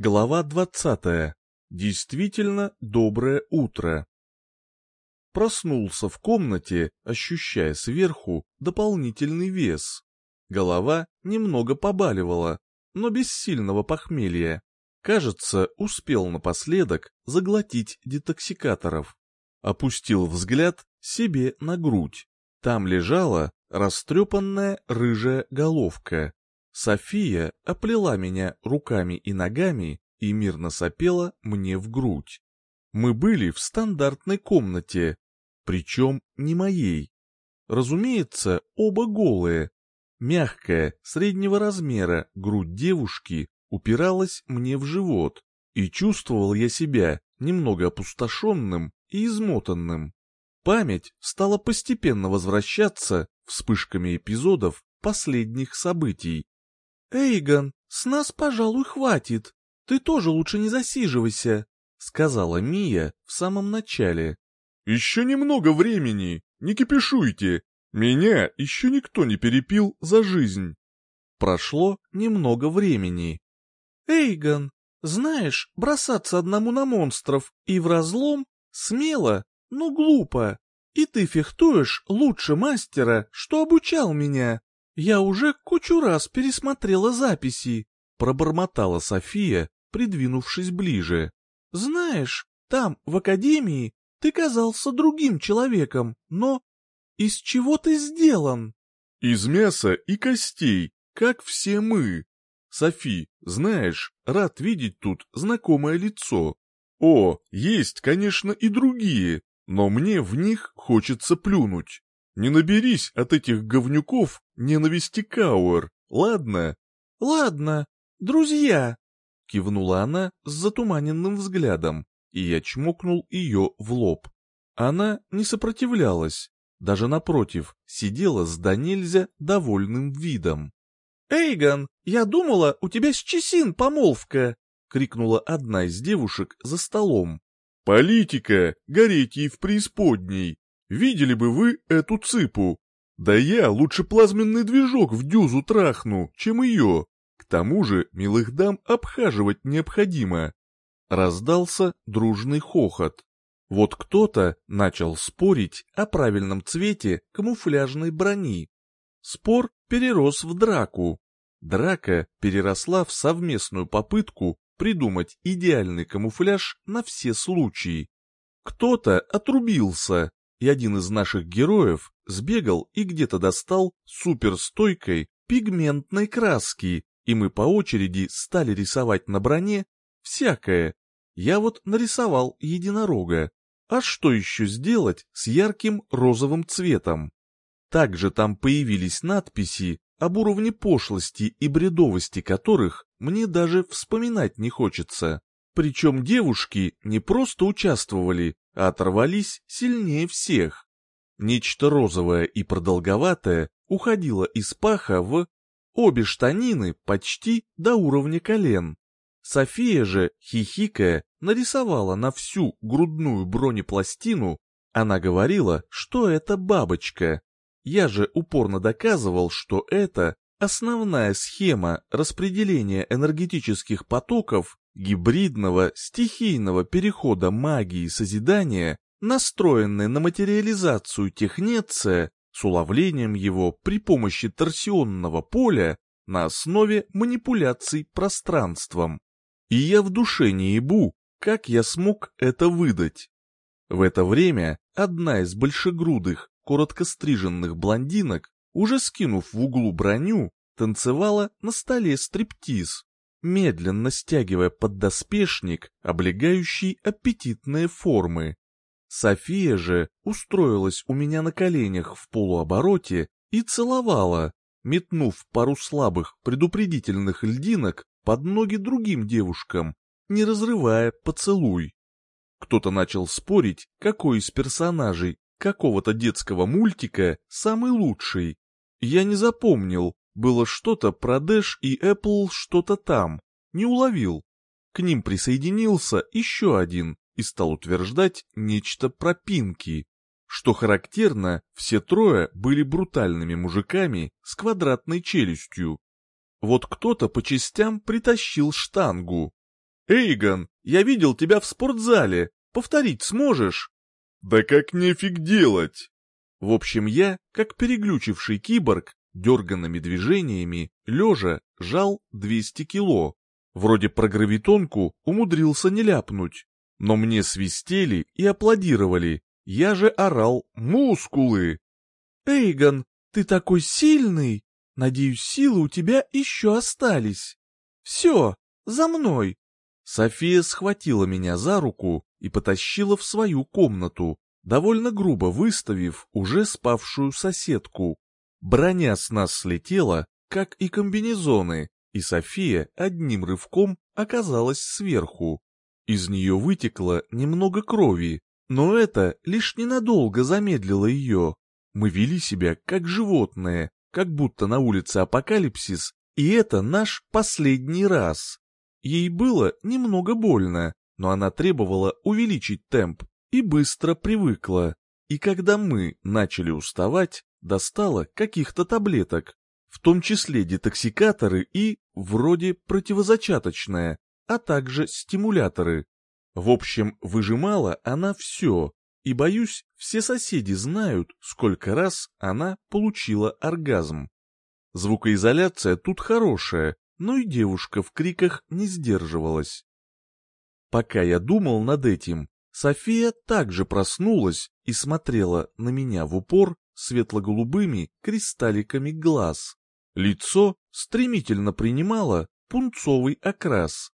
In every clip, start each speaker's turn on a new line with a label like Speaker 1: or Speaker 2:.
Speaker 1: Глава двадцатая. Действительно доброе утро. Проснулся в комнате, ощущая сверху дополнительный вес. Голова немного побаливала, но без сильного похмелья. Кажется, успел напоследок заглотить детоксикаторов. Опустил взгляд себе на грудь. Там лежала растрепанная рыжая головка. София оплела меня руками и ногами и мирно сопела мне в грудь. Мы были в стандартной комнате, причем не моей. Разумеется, оба голые. Мягкая, среднего размера грудь девушки упиралась мне в живот, и чувствовал я себя немного опустошенным и измотанным. Память стала постепенно возвращаться вспышками эпизодов последних событий. «Эйгон, с нас, пожалуй, хватит. Ты тоже лучше не засиживайся», — сказала Мия в самом начале.
Speaker 2: «Еще немного времени, не кипишуйте. Меня еще никто не перепил за жизнь».
Speaker 1: Прошло немного времени. «Эйгон, знаешь, бросаться одному на монстров и в разлом смело, но глупо. И ты фехтуешь лучше мастера, что обучал меня. «Я уже кучу раз пересмотрела записи», — пробормотала София, придвинувшись ближе. «Знаешь, там, в академии, ты казался другим человеком, но... Из чего ты сделан?»
Speaker 2: «Из мяса и костей, как все мы. Софи, знаешь, рад видеть тут знакомое лицо. О, есть, конечно, и другие, но мне в них хочется плюнуть. Не наберись от этих говнюков ненависти Кауэр, ладно?
Speaker 1: Ладно, друзья, кивнула она с затуманенным взглядом, и я чмокнул ее в лоб. Она не сопротивлялась, даже напротив, сидела с да нельзя довольным видом. «Эйгон, я думала, у тебя с Чесин помолвка!» — крикнула одна из девушек за столом.
Speaker 2: «Политика! Гореть ей в преисподней! Видели бы вы эту цыпу? Да я лучше плазменный движок в дюзу трахну, чем ее. К тому же милых дам обхаживать необходимо.
Speaker 1: Раздался дружный хохот. Вот кто-то начал спорить о правильном цвете камуфляжной брони. Спор перерос в драку. Драка переросла в совместную попытку придумать идеальный камуфляж на все случаи. Кто-то отрубился, и один из наших героев сбегал и где-то достал суперстойкой пигментной краски, и мы по очереди стали рисовать на броне всякое. Я вот нарисовал единорога. А что еще сделать с ярким розовым цветом? Также там появились надписи, об уровне пошлости и бредовости которых мне даже вспоминать не хочется. Причем девушки не просто участвовали, оторвались сильнее всех. Нечто розовое и продолговатое уходило из паха в обе штанины почти до уровня колен. София же, хихикая, нарисовала на всю грудную бронепластину, она говорила, что это бабочка. Я же упорно доказывал, что это основная схема распределения энергетических потоков гибридного стихийного перехода магии созидания, настроенной на материализацию технеция с уловлением его при помощи торсионного поля на основе манипуляций пространством. И я в душе не ебу, как я смог это выдать. В это время одна из большегрудых, коротко стриженных блондинок, уже скинув в углу броню, танцевала на столе стриптиз медленно стягивая поддоспешник, облегающий аппетитные формы. София же устроилась у меня на коленях в полуобороте и целовала, метнув пару слабых предупредительных льдинок под ноги другим девушкам, не разрывая поцелуй. Кто-то начал спорить, какой из персонажей какого-то детского мультика самый лучший. Я не запомнил, было что-то про Дэш и Apple что-то там. Не уловил. К ним присоединился еще один и стал утверждать нечто про Пинки. Что характерно, все трое были брутальными мужиками с квадратной челюстью. Вот кто-то по частям притащил штангу. Эйгон, я видел тебя в спортзале, повторить сможешь?
Speaker 2: Да как нефиг делать?
Speaker 1: В общем, я, как переглючивший киборг, дерганными движениями, лежа, жал 200 кило. Вроде про гравитонку умудрился не ляпнуть. Но мне свистели и аплодировали. Я же орал «Мускулы!» «Эйгон, ты такой сильный! Надеюсь, силы у тебя еще остались. Все, за мной!» София схватила меня за руку и потащила в свою комнату, довольно грубо выставив уже спавшую соседку. Броня с нас слетела, как и комбинезоны, и София одним рывком оказалась сверху. Из нее вытекло немного крови, но это лишь ненадолго замедлило ее. Мы вели себя как животные, как будто на улице апокалипсис, и это наш последний раз. Ей было немного больно, но она требовала увеличить темп и быстро привыкла. И когда мы начали уставать, достала каких-то таблеток, в том числе детоксикаторы и, вроде, противозачаточное, а также стимуляторы. В общем, выжимала она все, и, боюсь, все соседи знают, сколько раз она получила оргазм. Звукоизоляция тут хорошая, но и девушка в криках не сдерживалась. Пока я думал над этим, София также проснулась и смотрела на меня в упор светло-голубыми кристалликами глаз. Лицо стремительно принимало пунцовый окрас.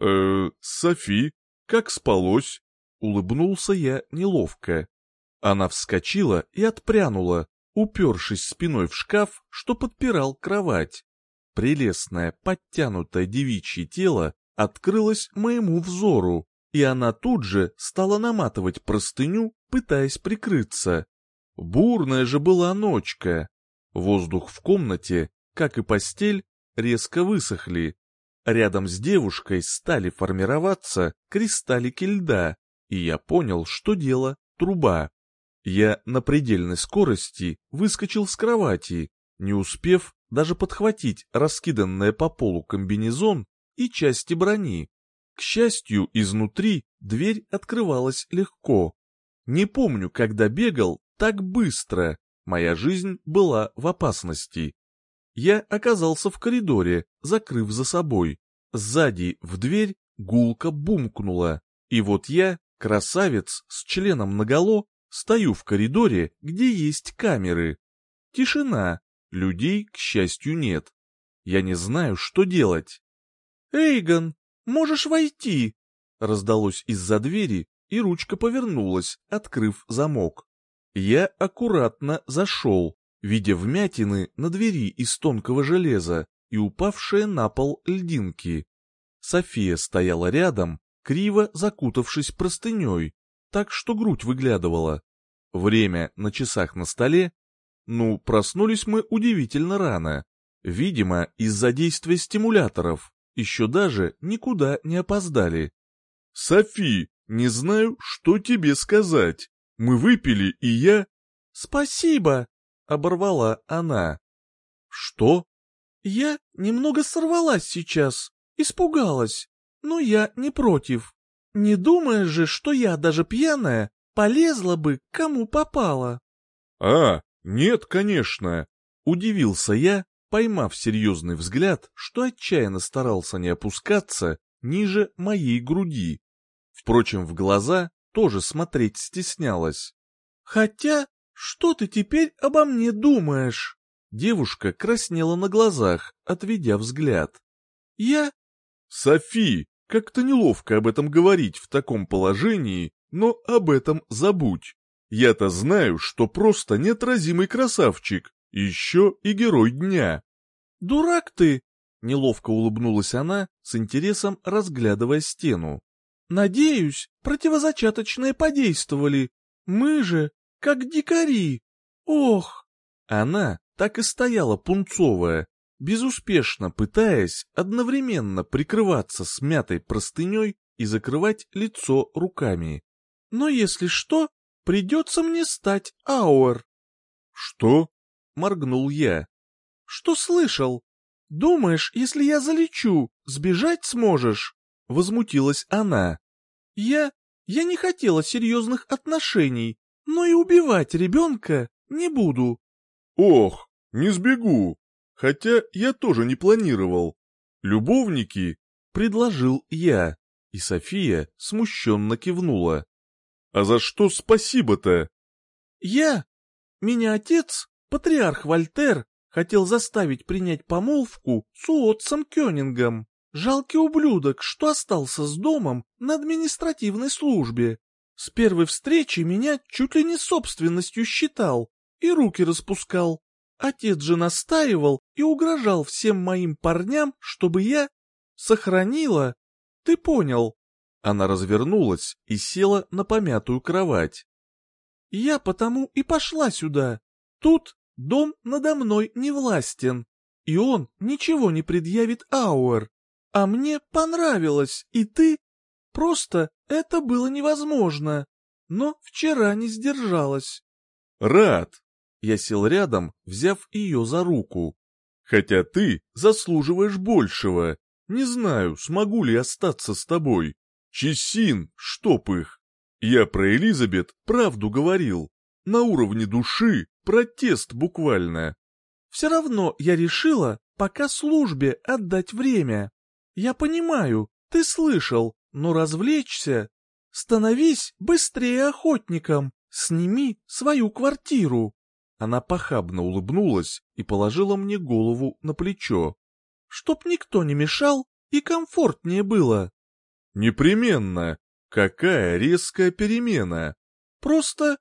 Speaker 2: «Э, Софи, как спалось?»
Speaker 1: Улыбнулся я неловко. Она вскочила и отпрянула, упершись спиной в шкаф, что подпирал кровать. Прелестное, подтянутое девичье тело открылось моему взору, и она тут же стала наматывать простыню, пытаясь прикрыться. Бурная же была ночка. Воздух в комнате, как и постель, резко высохли. Рядом с девушкой стали формироваться кристаллики льда, и я понял, что дело труба. Я на предельной скорости выскочил с кровати, не успев даже подхватить раскиданное по полу комбинезон и части брони. К счастью, изнутри дверь открывалась легко. Не помню, когда бегал так быстро. Моя жизнь была в опасности. Я оказался в коридоре, закрыв за собой. Сзади в дверь гулко бумкнула. И вот я, красавец с членом наголо, стою в коридоре, где есть камеры. Тишина, Людей, к счастью, нет. Я не знаю, что делать. «Эйгон, можешь войти!» Раздалось из-за двери, и ручка повернулась, открыв замок. Я аккуратно зашел, видя вмятины на двери из тонкого железа и упавшие на пол льдинки. София стояла рядом, криво закутавшись простыней, так что грудь выглядывала. Время на часах на столе ну, проснулись мы удивительно рано. Видимо, из-за действия стимуляторов. Еще даже никуда не опоздали.
Speaker 2: «Софи, не знаю, что тебе сказать. Мы выпили, и я...»
Speaker 1: «Спасибо!» — оборвала она. «Что?» «Я немного сорвалась сейчас, испугалась, но я не против. Не думаешь же, что я даже пьяная полезла бы, кому попало?»
Speaker 2: «А, «Нет, конечно!»
Speaker 1: — удивился я, поймав серьезный взгляд, что отчаянно старался не опускаться ниже моей груди. Впрочем, в глаза тоже смотреть стеснялась. «Хотя, что ты теперь обо мне думаешь?» Девушка краснела на глазах, отведя взгляд. «Я...»
Speaker 2: «Софи, как-то неловко об этом говорить в таком положении, но об этом забудь. Я-то знаю, что просто неотразимый красавчик, еще и герой дня.
Speaker 1: «Дурак ты!» — неловко улыбнулась она, с интересом разглядывая стену. «Надеюсь, противозачаточные подействовали. Мы же, как дикари. Ох!» Она так и стояла пунцовая, безуспешно пытаясь одновременно прикрываться смятой простыней и закрывать лицо руками. «Но если что, Придется мне стать Ауэр.
Speaker 2: Что?
Speaker 1: Моргнул я. Что слышал? Думаешь, если я залечу, сбежать сможешь? Возмутилась она. «Я... я не хотела серьезных отношений, но и убивать ребенка не буду».
Speaker 2: «Ох, не сбегу, хотя я тоже не планировал. Любовники?» — предложил я, и София смущенно кивнула. «А за что спасибо-то?»
Speaker 1: «Я? Меня отец, патриарх Вольтер, хотел заставить принять помолвку с Уотсом Кёнингом. Жалкий ублюдок, что остался с домом на административной службе. С первой встречи меня чуть ли не собственностью считал и руки распускал. Отец же настаивал и угрожал всем моим парням, чтобы я сохранила. Ты понял. Она развернулась и села на помятую кровать. Я потому и пошла сюда. Тут дом надо мной не властен, и он ничего не предъявит Ауэр. А мне понравилось, и ты... Просто это было невозможно. Но вчера не сдержалась.
Speaker 2: Рад.
Speaker 1: Я сел рядом, взяв ее за руку.
Speaker 2: Хотя ты заслуживаешь большего. Не знаю, смогу ли остаться с тобой. Чесин, чтоб их. Я про Элизабет правду говорил. На уровне души протест буквально.
Speaker 1: Все равно я решила пока службе отдать время. Я понимаю, ты слышал, но развлечься. Становись быстрее охотником, сними свою квартиру. Она похабно улыбнулась и положила мне голову на плечо. Чтоб никто не мешал и комфортнее было.
Speaker 2: Непременно. Какая резкая перемена.
Speaker 1: Просто...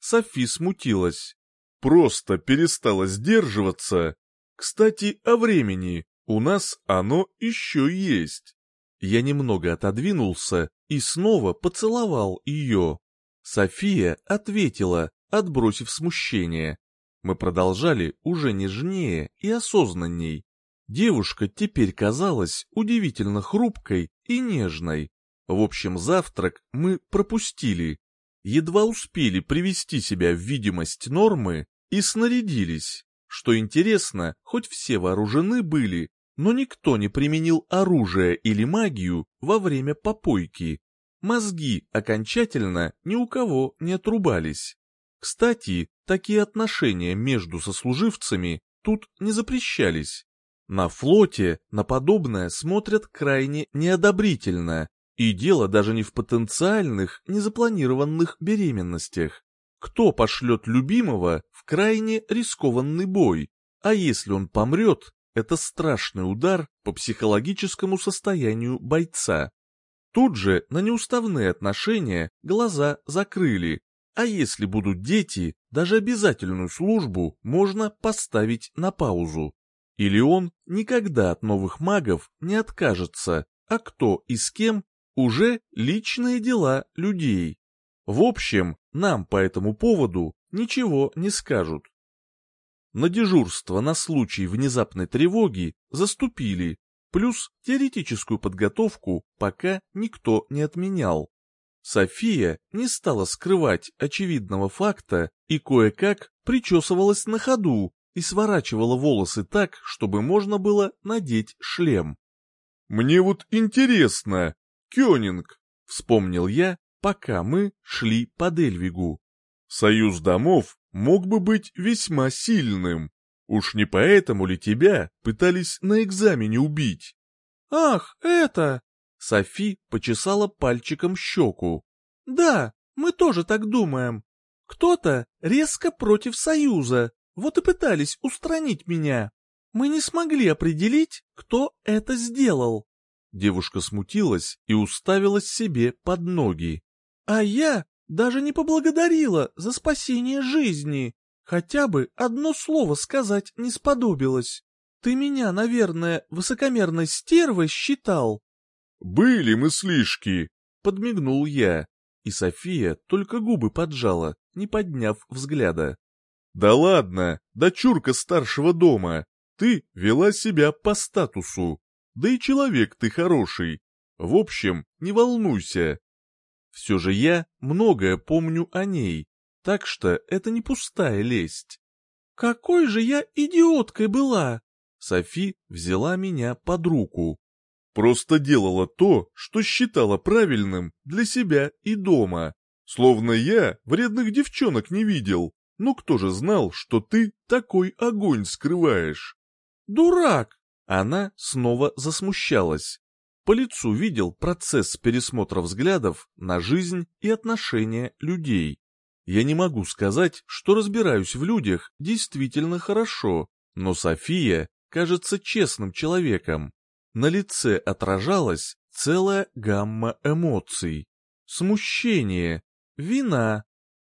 Speaker 1: Софи смутилась.
Speaker 2: Просто перестала сдерживаться. Кстати, о времени. У нас оно еще есть.
Speaker 1: Я немного отодвинулся и снова поцеловал ее. София ответила, отбросив смущение. Мы продолжали уже нежнее и осознанней. Девушка теперь казалась удивительно хрупкой и нежной. В общем, завтрак мы пропустили. Едва успели привести себя в видимость нормы и снарядились. Что интересно, хоть все вооружены были, но никто не применил оружие или магию во время попойки. Мозги окончательно ни у кого не отрубались. Кстати, такие отношения между сослуживцами тут не запрещались. На флоте на подобное смотрят крайне неодобрительно, и дело даже не в потенциальных, незапланированных беременностях. Кто пошлет любимого в крайне рискованный бой, а если он помрет, это страшный удар по психологическому состоянию бойца. Тут же на неуставные отношения глаза закрыли, а если будут дети, даже обязательную службу можно поставить на паузу. Или он никогда от новых магов не откажется, а кто и с кем уже личные дела людей. В общем, нам по этому поводу ничего не скажут. На дежурство на случай внезапной тревоги заступили, плюс теоретическую подготовку пока никто не отменял. София не стала скрывать очевидного факта и кое-как причесывалась на ходу и сворачивала волосы так, чтобы можно было надеть шлем.
Speaker 2: «Мне вот интересно, Кёнинг», — вспомнил я, пока мы шли по Дельвигу. «Союз домов мог бы быть весьма сильным. Уж не поэтому ли тебя пытались на экзамене убить?
Speaker 1: Ах, это... Софи почесала пальчиком щеку. Да, мы тоже так думаем. Кто-то резко против Союза, вот и пытались устранить меня. Мы не смогли определить, кто это сделал. Девушка смутилась и уставилась себе под ноги. А я даже не поблагодарила за спасение жизни. Хотя бы одно слово сказать не сподобилось. Ты меня, наверное, высокомерной стервой считал.
Speaker 2: Были мыслишки,
Speaker 1: подмигнул я, и София только губы поджала, не подняв взгляда.
Speaker 2: Да ладно, дочурка старшего дома, ты вела себя по статусу, да и человек ты хороший. В общем, не волнуйся,
Speaker 1: все же я многое помню о ней, так что это не пустая лесть. Какой же я идиоткой была! Софи взяла меня под руку.
Speaker 2: Просто делала то, что считала правильным для себя и дома. Словно я вредных девчонок не видел. Ну кто же знал, что ты такой огонь скрываешь?
Speaker 1: Дурак! Она снова засмущалась. По лицу видел процесс пересмотра взглядов на жизнь и отношения людей. Я не могу сказать, что разбираюсь в людях действительно хорошо, но София кажется честным человеком. На лице отражалась целая гамма эмоций. Смущение, вина,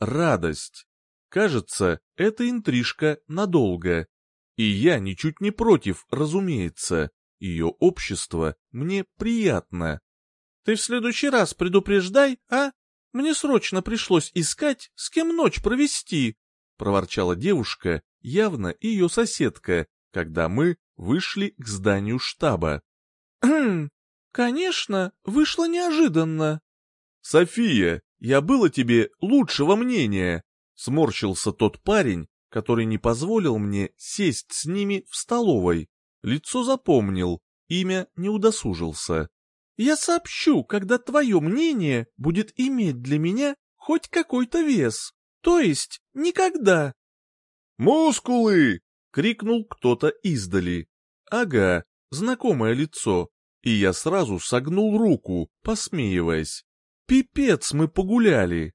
Speaker 1: радость. Кажется, это интрижка надолго. И я ничуть не против, разумеется. Ее общество мне приятно. Ты в следующий раз предупреждай, а? Мне срочно пришлось искать, с кем ночь провести, проворчала девушка, явно ее соседка, когда мы вышли к зданию штаба. «Хм, конечно, вышло неожиданно».
Speaker 2: «София, я был о тебе лучшего мнения», — сморщился тот парень, который не позволил мне сесть с ними в столовой. Лицо запомнил, имя не удосужился.
Speaker 1: «Я сообщу, когда твое мнение будет иметь для меня хоть какой-то вес, то есть никогда».
Speaker 2: «Мускулы!»
Speaker 1: — крикнул кто-то издали. Ага, знакомое лицо, и я сразу согнул руку, посмеиваясь. Пипец мы погуляли.